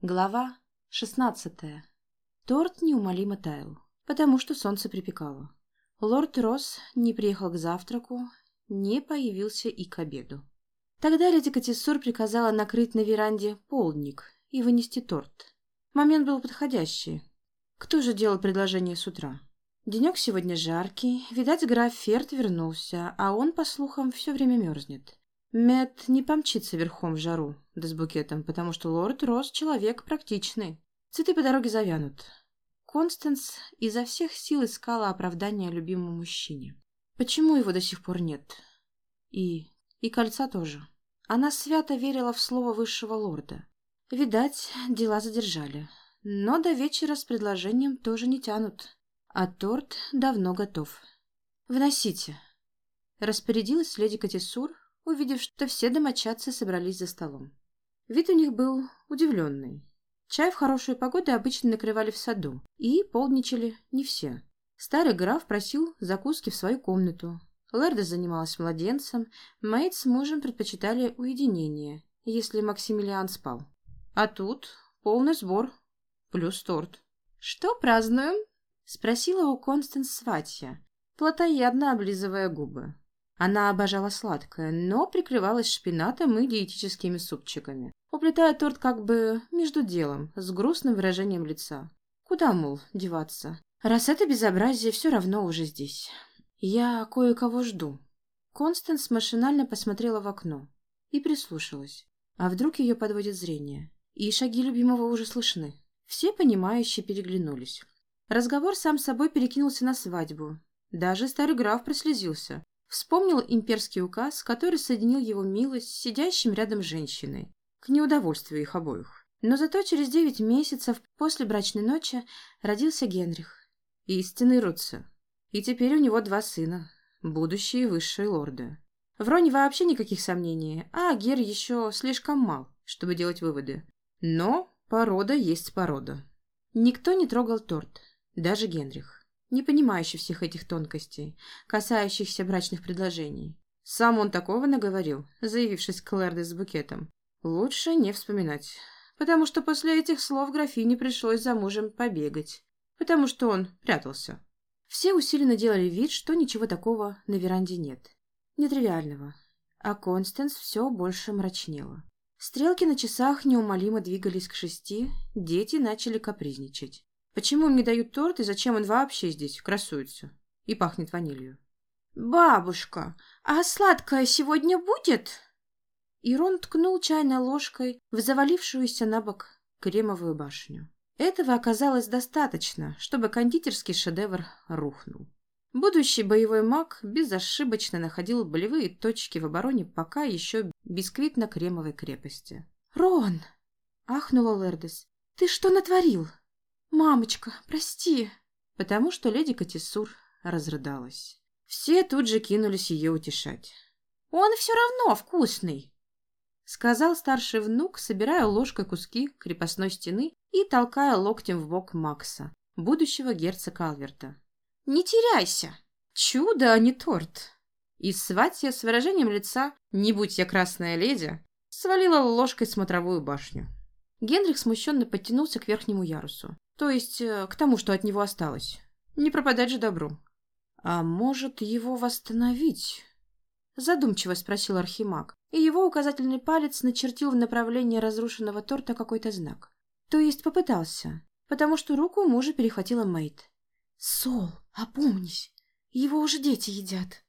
Глава шестнадцатая. Торт неумолимо таял, потому что солнце припекало. Лорд Росс не приехал к завтраку, не появился и к обеду. Тогда леди Катиссур приказала накрыть на веранде полдник и вынести торт. Момент был подходящий. Кто же делал предложение с утра? Денек сегодня жаркий, видать, граф Ферд вернулся, а он, по слухам, все время мерзнет. Мэтт не помчится верхом в жару, да с букетом, потому что лорд Росс человек практичный. Цветы по дороге завянут. Констанс изо всех сил искала оправдания любимому мужчине. Почему его до сих пор нет? И... и кольца тоже. Она свято верила в слово высшего лорда. Видать, дела задержали. Но до вечера с предложением тоже не тянут. А торт давно готов. «Вносите», — распорядилась леди Катисур, увидев, что все домочадцы собрались за столом. Вид у них был удивленный. Чай в хорошую погоду обычно накрывали в саду, и полдничали не все. Старый граф просил закуски в свою комнату. Лерда занималась младенцем, Мэйд с мужем предпочитали уединение, если Максимилиан спал. А тут полный сбор, плюс торт. «Что празднуем?» — спросила у Констанс сватья, плотоядно облизывая губы. Она обожала сладкое, но прикрывалась шпинатом и диетическими супчиками, уплетая торт как бы между делом, с грустным выражением лица. Куда, мол, деваться? Раз это безобразие все равно уже здесь. Я кое-кого жду. Констанс машинально посмотрела в окно и прислушалась. А вдруг ее подводит зрение? И шаги любимого уже слышны. Все понимающие переглянулись. Разговор сам собой перекинулся на свадьбу. Даже старый граф прослезился, Вспомнил имперский указ, который соединил его милость с сидящим рядом женщиной, к неудовольствию их обоих. Но зато через девять месяцев после брачной ночи родился Генрих, истинный Руцци. И теперь у него два сына, будущие высшие лорды. В Роне вообще никаких сомнений, а Гер еще слишком мал, чтобы делать выводы. Но порода есть порода. Никто не трогал торт, даже Генрих не понимающий всех этих тонкостей, касающихся брачных предложений. Сам он такого наговорил, заявившись к Клэрде с букетом. Лучше не вспоминать, потому что после этих слов графине пришлось за мужем побегать, потому что он прятался. Все усиленно делали вид, что ничего такого на веранде нет. Нетривиального. А Констанс все больше мрачнела. Стрелки на часах неумолимо двигались к шести, дети начали капризничать. Почему мне дают торт и зачем он вообще здесь красуется? И пахнет ванилью. «Бабушка, а сладкое сегодня будет?» Ирон ткнул чайной ложкой в завалившуюся на бок кремовую башню. Этого оказалось достаточно, чтобы кондитерский шедевр рухнул. Будущий боевой маг безошибочно находил болевые точки в обороне пока еще бисквитно-кремовой крепости. «Рон!» — ахнула Лердес. «Ты что натворил?» «Мамочка, прости!» Потому что леди Катисур разрыдалась. Все тут же кинулись ее утешать. «Он все равно вкусный!» Сказал старший внук, собирая ложкой куски крепостной стены и толкая локтем в бок Макса, будущего герцога Алверта. «Не теряйся! Чудо, а не торт!» И сватья с выражением лица «Не будь я красная леди!» свалила ложкой смотровую башню. Генрих смущенно подтянулся к верхнему ярусу. То есть э, к тому, что от него осталось. Не пропадать же добру. А может, его восстановить? Задумчиво спросил Архимаг, и его указательный палец начертил в направлении разрушенного торта какой-то знак. То есть попытался, потому что руку мужа перехватила Мэйд. «Сол, опомнись, его уже дети едят».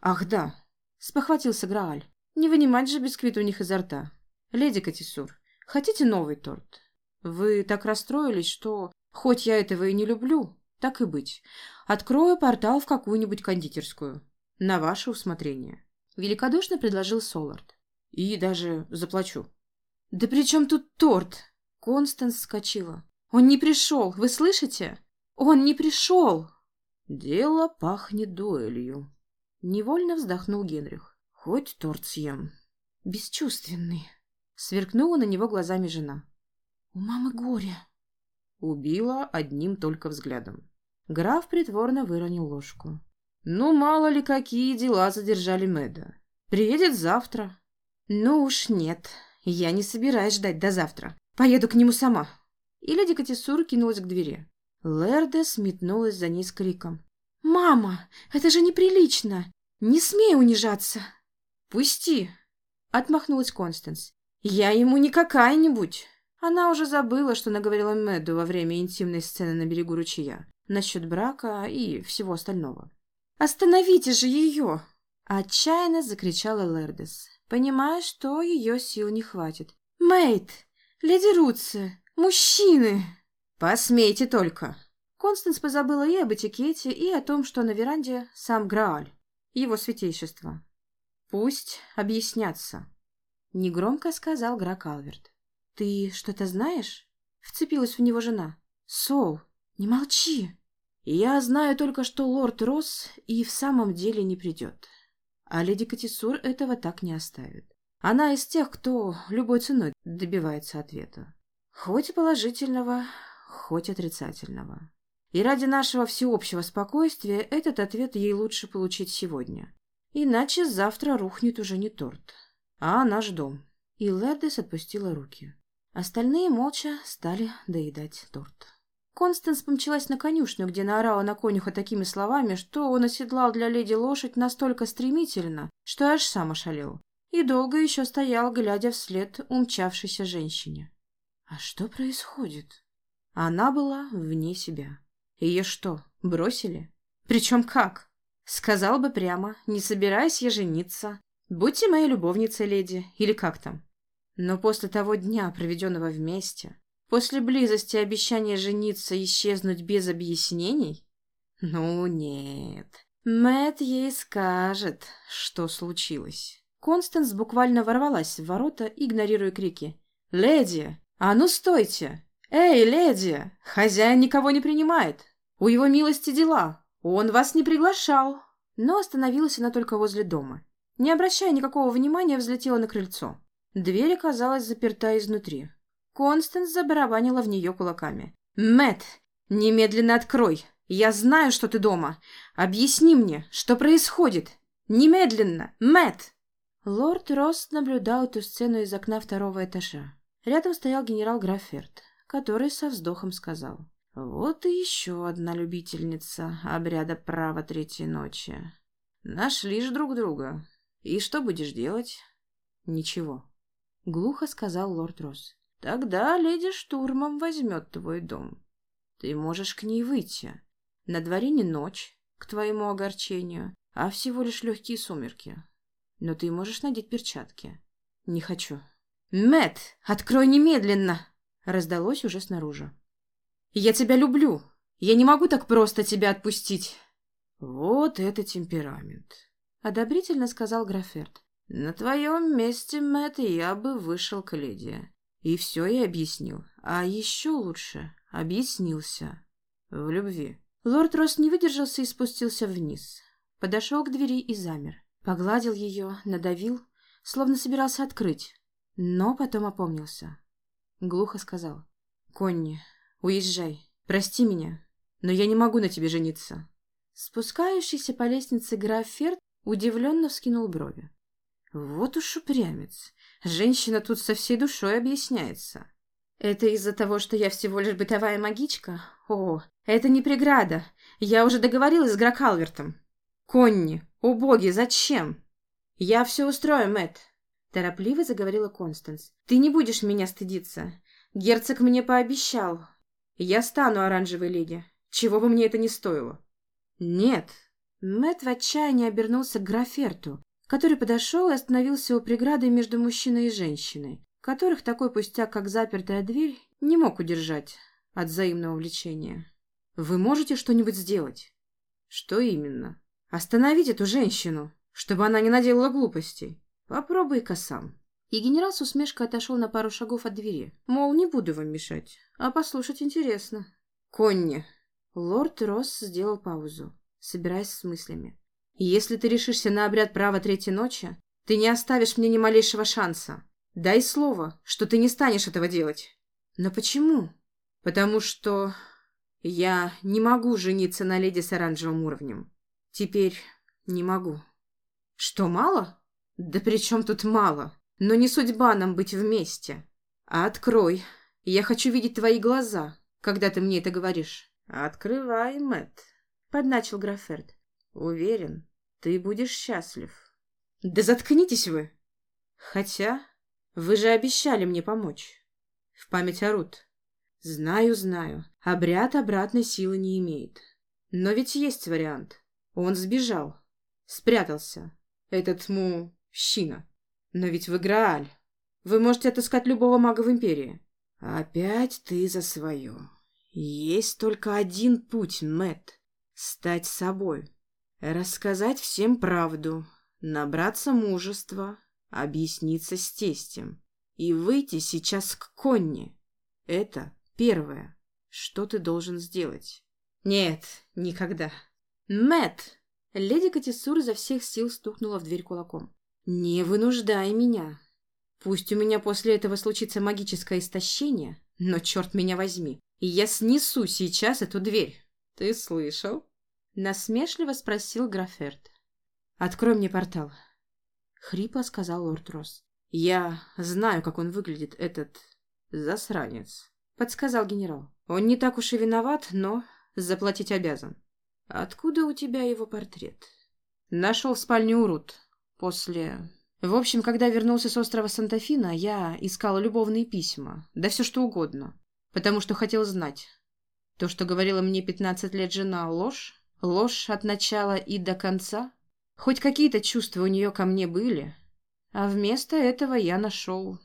«Ах да!» — спохватился Грааль. «Не вынимать же бисквит у них изо рта. Леди Катисур, хотите новый торт? Вы так расстроились, что, хоть я этого и не люблю, так и быть, открою портал в какую-нибудь кондитерскую. На ваше усмотрение. Великодушно предложил Солард. И даже заплачу. Да при чем тут торт? Констанс вскочила. Он не пришел, вы слышите? Он не пришел! Дело пахнет дуэлью. Невольно вздохнул Генрих. Хоть торт съем. Бесчувственный. Сверкнула на него глазами жена. «У мамы горе!» Убила одним только взглядом. Граф притворно выронил ложку. «Ну, мало ли, какие дела задержали Мэда. Приедет завтра». «Ну уж нет, я не собираюсь ждать до завтра. Поеду к нему сама!» И леди Катисур кинулась к двери. Лердес метнулась за ней с криком. «Мама, это же неприлично! Не смей унижаться!» «Пусти!» — отмахнулась Констанс. «Я ему не какая-нибудь!» Она уже забыла, что наговорила Мэдду во время интимной сцены на берегу ручья насчет брака и всего остального. «Остановите же ее!» Отчаянно закричала Лердес, понимая, что ее сил не хватит. «Мэйд! Леди Руци! Мужчины!» «Посмейте только!» Констанс позабыла и об этикете, и о том, что на веранде сам Грааль, его святейшество. «Пусть объяснятся», — негромко сказал Гра Калверт. «Ты что-то знаешь?» — вцепилась в него жена. «Сол, не молчи!» «Я знаю только, что лорд Росс и в самом деле не придет. А леди Катисур этого так не оставит. Она из тех, кто любой ценой добивается ответа. Хоть положительного, хоть отрицательного. И ради нашего всеобщего спокойствия этот ответ ей лучше получить сегодня. Иначе завтра рухнет уже не торт, а наш дом. И Лердес отпустила руки. Остальные молча стали доедать торт. Констанс помчалась на конюшню, где наорала на конюха такими словами, что он оседлал для леди лошадь настолько стремительно, что аж сам ошалел. И долго еще стоял, глядя вслед умчавшейся женщине. А что происходит? Она была вне себя. Ее что, бросили? Причем как? Сказал бы прямо, не собираюсь я жениться. Будьте моей любовницей, леди, или как там. Но после того дня, проведенного вместе, после близости обещания жениться исчезнуть без объяснений? Ну нет. Мэт ей скажет, что случилось. Констанс буквально ворвалась в ворота, игнорируя крики. «Леди! А ну стойте! Эй, леди! Хозяин никого не принимает! У его милости дела! Он вас не приглашал!» Но остановилась она только возле дома. Не обращая никакого внимания, взлетела на крыльцо. Дверь оказалась заперта изнутри. Констанс забарабанила в нее кулаками. Мэт, немедленно открой! Я знаю, что ты дома! Объясни мне, что происходит! Немедленно! Мэт! Лорд Рост наблюдал эту сцену из окна второго этажа. Рядом стоял генерал Граферт, который со вздохом сказал. «Вот и еще одна любительница обряда права третьей ночи. Нашли ж друг друга. И что будешь делать?» «Ничего», — глухо сказал лорд Росс. «Тогда леди штурмом возьмет твой дом. Ты можешь к ней выйти. На дворе не ночь, к твоему огорчению, а всего лишь легкие сумерки. Но ты можешь надеть перчатки». «Не хочу». Мэт, открой немедленно!» Раздалось уже снаружи. «Я тебя люблю. Я не могу так просто тебя отпустить». «Вот это темперамент», — одобрительно сказал Граферт. «На твоем месте, Мэтт, я бы вышел к леди. И все ей объяснил. А еще лучше объяснился. В любви». Лорд Росс не выдержался и спустился вниз. Подошел к двери и замер. Погладил ее, надавил, словно собирался открыть. Но потом опомнился. Глухо сказал. «Конни, уезжай. Прости меня, но я не могу на тебе жениться». Спускающийся по лестнице граф Ферд удивленно вскинул брови. Вот уж упрямец. Женщина тут со всей душой объясняется. Это из-за того, что я всего лишь бытовая магичка? О, это не преграда. Я уже договорилась с Гракалвертом. Конни, о боги, зачем? Я все устрою, Мэтт. Торопливо заговорила Констанс. Ты не будешь меня стыдиться. Герцог мне пообещал. Я стану оранжевой леди. Чего бы мне это ни стоило. Нет. Мэтт в отчаянии обернулся к Граферту, который подошел и остановился у преграды между мужчиной и женщиной, которых такой пустяк, как запертая дверь, не мог удержать от взаимного влечения. «Вы можете что-нибудь сделать?» «Что именно?» «Остановить эту женщину, чтобы она не наделала глупостей. Попробуй-ка сам». И генерал с усмешкой отошел на пару шагов от двери. Мол, не буду вам мешать, а послушать интересно. «Конни!» Лорд Росс сделал паузу, собираясь с мыслями. Если ты решишься на обряд права третьей ночи, ты не оставишь мне ни малейшего шанса. Дай слово, что ты не станешь этого делать. Но почему? Потому что я не могу жениться на леди с оранжевым уровнем. Теперь не могу. Что, мало? Да при чем тут мало? Но не судьба нам быть вместе. А открой, Я хочу видеть твои глаза, когда ты мне это говоришь. Открывай, Мэтт, подначил Граферт. Уверен, ты будешь счастлив. Да заткнитесь вы! Хотя, вы же обещали мне помочь. В память о Рут. Знаю, знаю, обряд обратной силы не имеет. Но ведь есть вариант. Он сбежал. Спрятался. Этот мужчина. Но ведь вы Грааль. Вы можете отыскать любого мага в Империи. Опять ты за свое. Есть только один путь, Мэт. Стать собой. Рассказать всем правду. Набраться мужества. Объясниться с тестем. И выйти сейчас к Конни. Это первое, что ты должен сделать. Нет, никогда. Мэт! Леди Катисур изо всех сил стукнула в дверь кулаком. «Не вынуждай меня. Пусть у меня после этого случится магическое истощение, но черт меня возьми, я снесу сейчас эту дверь. Ты слышал?» Насмешливо спросил Граферт. «Открой мне портал», — хрипло сказал лорд Росс. «Я знаю, как он выглядит, этот засранец», — подсказал генерал. «Он не так уж и виноват, но заплатить обязан». «Откуда у тебя его портрет?» «Нашел в спальне Урут. После...» «В общем, когда вернулся с острова Санта-Фина, я искал любовные письма, да все что угодно, потому что хотел знать. То, что говорила мне пятнадцать лет жена, ложь? Ложь от начала и до конца? Хоть какие-то чувства у нее ко мне были, а вместо этого я нашел...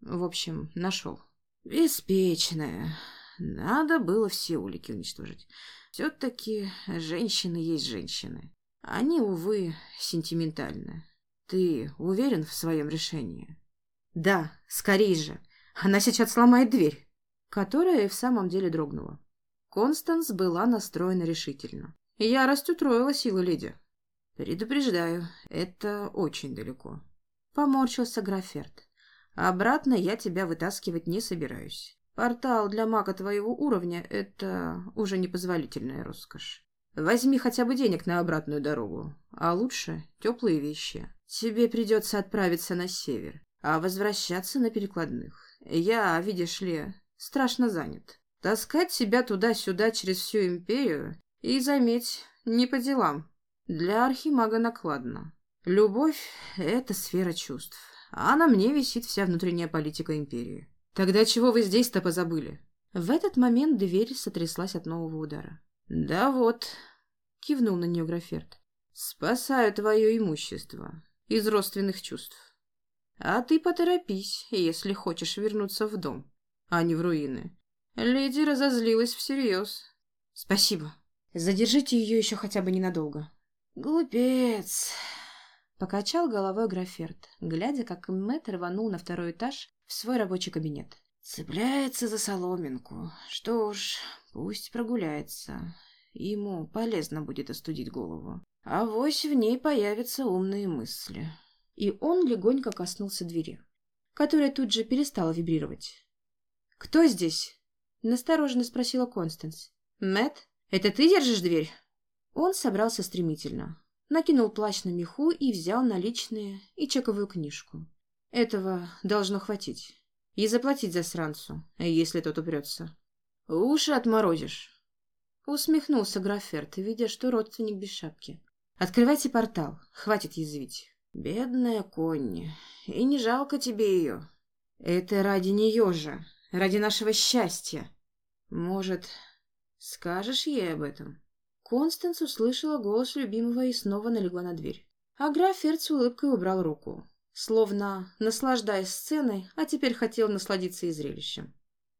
В общем, нашел. Беспечная. Надо было все улики уничтожить. Все-таки женщины есть женщины. Они, увы, сентиментальны. Ты уверен в своем решении? Да, скорей же. Она сейчас сломает дверь. Которая и в самом деле дрогнула. Констанс была настроена решительно. Ярость утроила силы леди. Предупреждаю, это очень далеко. Поморщился Граферт. Обратно я тебя вытаскивать не собираюсь. Портал для мага твоего уровня — это уже непозволительная роскошь. Возьми хотя бы денег на обратную дорогу, а лучше теплые вещи. Тебе придется отправиться на север, а возвращаться на перекладных. Я, видишь ли, страшно занят. Таскать себя туда-сюда через всю империю и, заметь, не по делам. Для архимага накладно. Любовь — это сфера чувств, а на мне висит вся внутренняя политика империи. «Тогда чего вы здесь-то позабыли?» В этот момент дверь сотряслась от нового удара. «Да вот», — кивнул на нее Граферт, — «спасаю твое имущество из родственных чувств. А ты поторопись, если хочешь вернуться в дом, а не в руины. Леди разозлилась всерьез». «Спасибо. Задержите ее еще хотя бы ненадолго». «Глупец», — покачал головой Граферт, глядя, как Мэтт рванул на второй этаж в свой рабочий кабинет. Цепляется за соломинку. Что ж, пусть прогуляется. Ему полезно будет остудить голову. А вось в ней появятся умные мысли. И он легонько коснулся двери, которая тут же перестала вибрировать. «Кто здесь?» — настороженно спросила Констанс. Мэт, это ты держишь дверь?» Он собрался стремительно, накинул плащ на меху и взял наличные и чековую книжку. Этого должно хватить. И заплатить засранцу, если тот упрется. Уши отморозишь. Усмехнулся Граферт, видя, что родственник без шапки. Открывайте портал, хватит язвить. Бедная Конни, и не жалко тебе ее. Это ради нее же, ради нашего счастья. Может, скажешь ей об этом? Констанс услышала голос любимого и снова налегла на дверь. А Граферт с улыбкой убрал руку словно наслаждаясь сценой, а теперь хотел насладиться и зрелищем.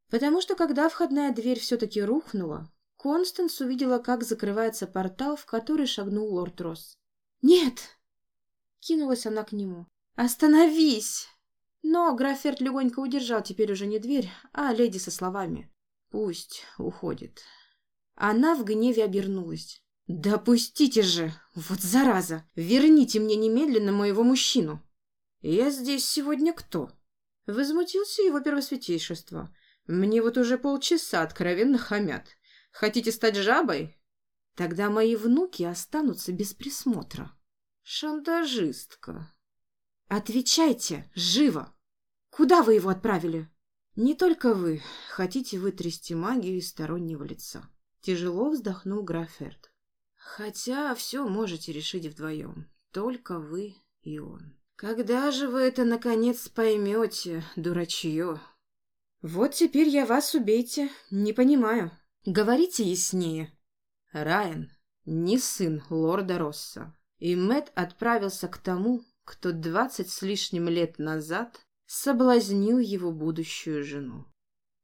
Потому что когда входная дверь все-таки рухнула, Констанс увидела, как закрывается портал, в который шагнул лорд Росс. «Нет!» — кинулась она к нему. «Остановись!» Но Граферт легонько удержал теперь уже не дверь, а леди со словами. «Пусть уходит». Она в гневе обернулась. «Да же! Вот зараза! Верните мне немедленно моего мужчину!» «Я здесь сегодня кто?» Возмутился его первосвятейшество. «Мне вот уже полчаса откровенно хамят. Хотите стать жабой?» «Тогда мои внуки останутся без присмотра». «Шантажистка». «Отвечайте, живо! Куда вы его отправили?» Не только вы хотите вытрясти магию из стороннего лица. Тяжело вздохнул Граферт. Хотя все можете решить вдвоем. Только вы и он. Когда же вы это наконец поймете, дурачье? Вот теперь я вас убейте. Не понимаю. Говорите яснее. Райан не сын лорда Росса. И Мэт отправился к тому, кто двадцать с лишним лет назад соблазнил его будущую жену.